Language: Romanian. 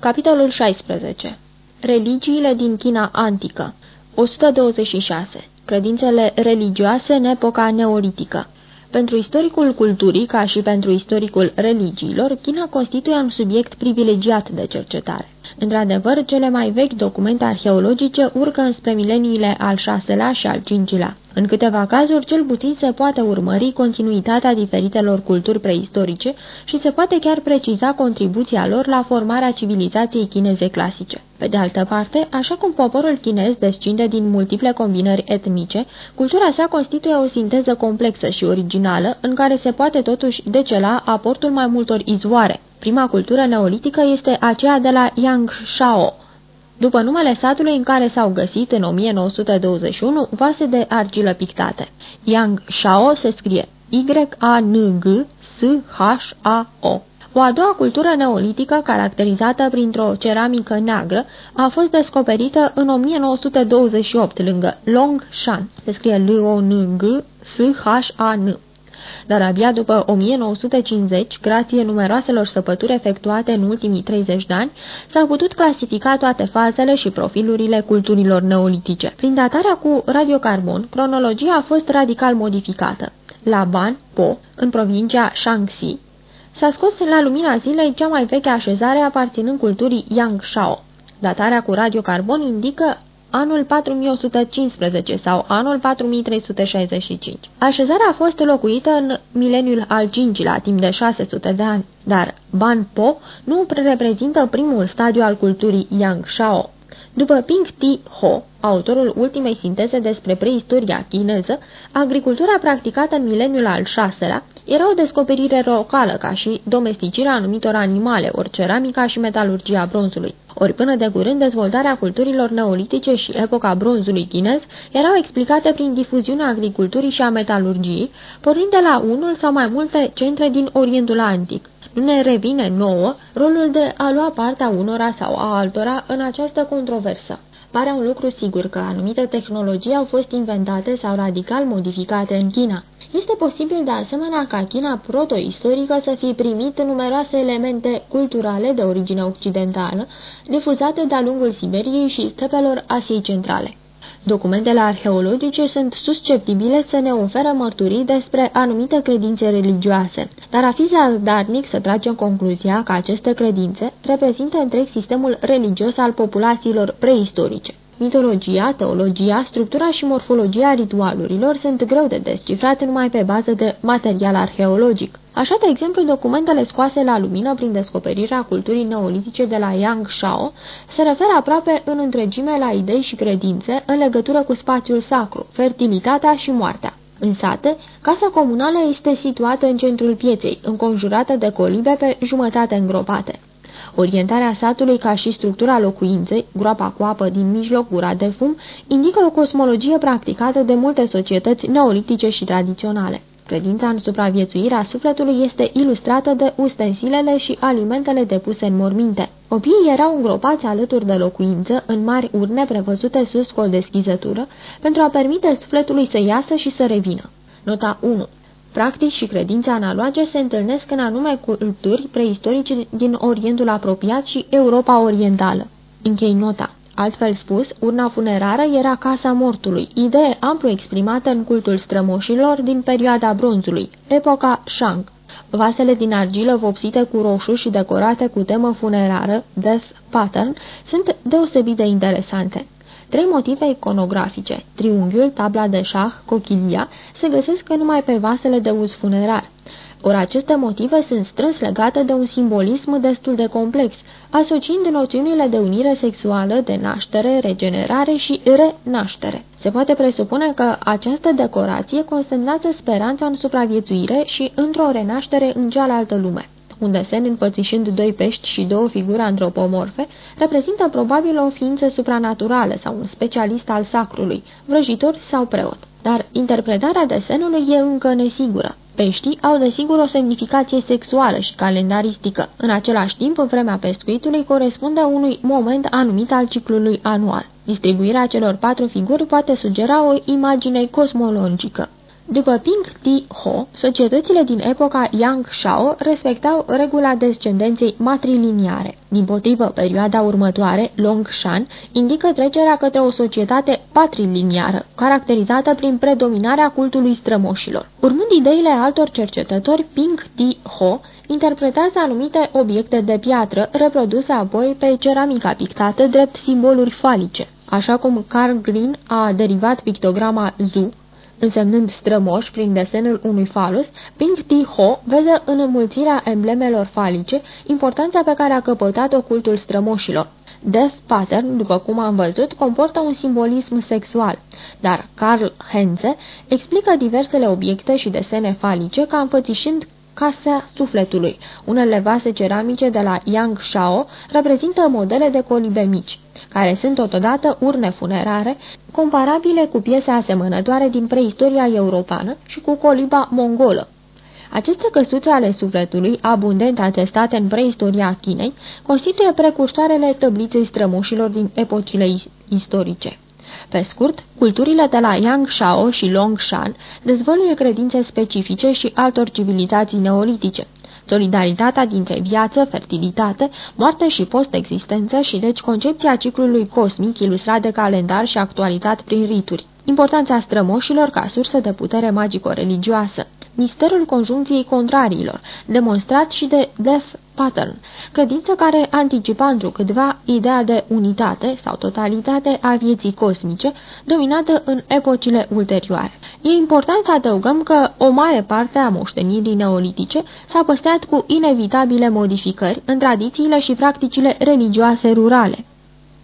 Capitolul 16 Religiile din China antică 126. Credințele religioase în epoca neolitică pentru istoricul culturii, ca și pentru istoricul religiilor, China constituie un subiect privilegiat de cercetare. Într-adevăr, cele mai vechi documente arheologice urcă înspre mileniile al VI-lea și al V-lea. În câteva cazuri, cel puțin se poate urmări continuitatea diferitelor culturi preistorice și se poate chiar preciza contribuția lor la formarea civilizației chineze clasice. Pe de altă parte, așa cum poporul chinez descinde din multiple combinări etnice, cultura sa constituie o sinteză complexă și originală, în care se poate totuși decela aportul mai multor izvoare. Prima cultură neolitică este aceea de la Yangshao, după numele satului în care s-au găsit în 1921 vase de argilă pictate. Yang Shao se scrie Y-A-N-G-S-H-A-O. O a doua cultură neolitică, caracterizată printr-o ceramică neagră, a fost descoperită în 1928 lângă Longshan. Se scrie L-O-N-G-S-H-A-N dar abia după 1950, grație numeroaselor săpături efectuate în ultimii 30 de ani, s-au putut clasifica toate fazele și profilurile culturilor neolitice. Prin datarea cu radiocarbon, cronologia a fost radical modificată. La Ban, Po, în provincia Shaanxi, s-a scos la lumina zilei cea mai veche așezare aparținând culturii Yangshao. Datarea cu radiocarbon indică anul 4115 sau anul 4365. Așezarea a fost locuită în mileniul al V-lea, timp de 600 de ani, dar Ban Po nu reprezintă primul stadiu al culturii Yang Shao. După Ping Ti Ho, autorul ultimei sinteze despre preistoria chineză, agricultura practicată în mileniul al VI-lea era o descoperire locală ca și domesticirea anumitor animale, ori ceramica și metalurgia bronzului. Ori până de curând dezvoltarea culturilor neolitice și epoca bronzului chinez erau explicate prin difuziunea agriculturii și a metalurgiei, pornind de la unul sau mai multe centre din Orientul Antic. Nu ne revine nouă rolul de a lua partea unora sau a altora în această controversă. Pare un lucru sigur că anumite tehnologii au fost inventate sau radical modificate în China. Este posibil de asemenea ca China protoistorică să fi primit numeroase elemente culturale de origine occidentală, difuzate de-a lungul Siberiei și stepelor Asiei Centrale. Documentele arheologice sunt susceptibile să ne oferă mărturii despre anumite credințe religioase, dar a fi zadarnic să tragem concluzia că aceste credințe reprezintă întreg sistemul religios al populațiilor preistorice. Mitologia, teologia, structura și morfologia ritualurilor sunt greu de descifrat numai pe bază de material arheologic. Așa, de exemplu, documentele scoase la lumină prin descoperirea culturii neolitice de la Yang Shao se referă aproape în întregime la idei și credințe în legătură cu spațiul sacru, fertilitatea și moartea. În sate, casa comunală este situată în centrul pieței, înconjurată de colibe pe jumătate îngropate. Orientarea satului ca și structura locuinței, groapa cu apă din mijloc, gura de fum, indică o cosmologie practicată de multe societăți neolitice și tradiționale. Credința în supraviețuirea sufletului este ilustrată de ustensilele și alimentele depuse în morminte. Copiii erau îngropați alături de locuință în mari urne prevăzute sus cu o deschizătură pentru a permite sufletului să iasă și să revină. Nota 1 Practici și credințe analoge se întâlnesc în anume culturi preistorice din Orientul apropiat și Europa Orientală. Închei nota. Altfel spus, urna funerară era casa mortului, idee amplu exprimată în cultul strămoșilor din perioada bronzului, epoca Shang. Vasele din argilă vopsite cu roșu și decorate cu temă funerară, Death Pattern, sunt deosebit de interesante. Trei motive iconografice, triunghiul, tabla de șah, cochilia, se găsesc numai pe vasele de uz funerar. Ori aceste motive sunt strâns legate de un simbolism destul de complex, asociind noțiunile de unire sexuală, de naștere, regenerare și renaștere. Se poate presupune că această decorație consemnează speranța în supraviețuire și într-o renaștere în cealaltă lume. Un desen înfățișând doi pești și două figuri antropomorfe reprezintă probabil o ființă supranaturală sau un specialist al sacrului, vrăjitor sau preot. Dar interpretarea desenului e încă nesigură. Peștii au desigur o semnificație sexuală și calendaristică. În același timp, vremea pescuitului corespunde unui moment anumit al ciclului anual. Distribuirea celor patru figuri poate sugera o imagine cosmologică. După Ping Ti Ho, societățile din epoca Yang Shao respectau regula descendenței matriliniare. Din potrivă, perioada următoare, Long Shan, indică trecerea către o societate patriliniară, caracterizată prin predominarea cultului strămoșilor. Urmând ideile altor cercetători, Ping Ti Ho interpretează anumite obiecte de piatră, reproduse apoi pe ceramica pictată drept simboluri falice. Așa cum Carl Green a derivat pictograma Zu, însemnând strămoș prin desenul unui falus, Ping Ti Ho vede în înmulțirea emblemelor falice importanța pe care a căpătat-o cultul strămoșilor. Death Pattern, după cum am văzut, comportă un simbolism sexual, dar Carl Henze explică diversele obiecte și desene falice ca înfățișând Casa Sufletului. Unele vase ceramice de la Yang Shao reprezintă modele de colibe mici, care sunt totodată urne funerare, comparabile cu piese asemănătoare din preistoria europeană și cu coliba mongolă. Aceste căsuțe ale sufletului, abundent atestate în preistoria Chinei, constituie precursoarele tăbliței strămoșilor din epocile istorice. Pe scurt, culturile de la Yang Shao și Long Shan dezvăluie credințe specifice și altor civilizații neolitice. Solidaritatea dintre viață, fertilitate, moarte și post-existență și deci concepția ciclului cosmic ilustrat de calendar și actualitat prin rituri. Importanța strămoșilor ca sursă de putere magico-religioasă misterul conjuncției contrariilor, demonstrat și de Death Pattern, credință care anticipa întrucâtva ideea de unitate sau totalitate a vieții cosmice, dominată în epocile ulterioare. E important să adăugăm că o mare parte a moștenirii neolitice s-a păstrat cu inevitabile modificări în tradițiile și practicile religioase rurale.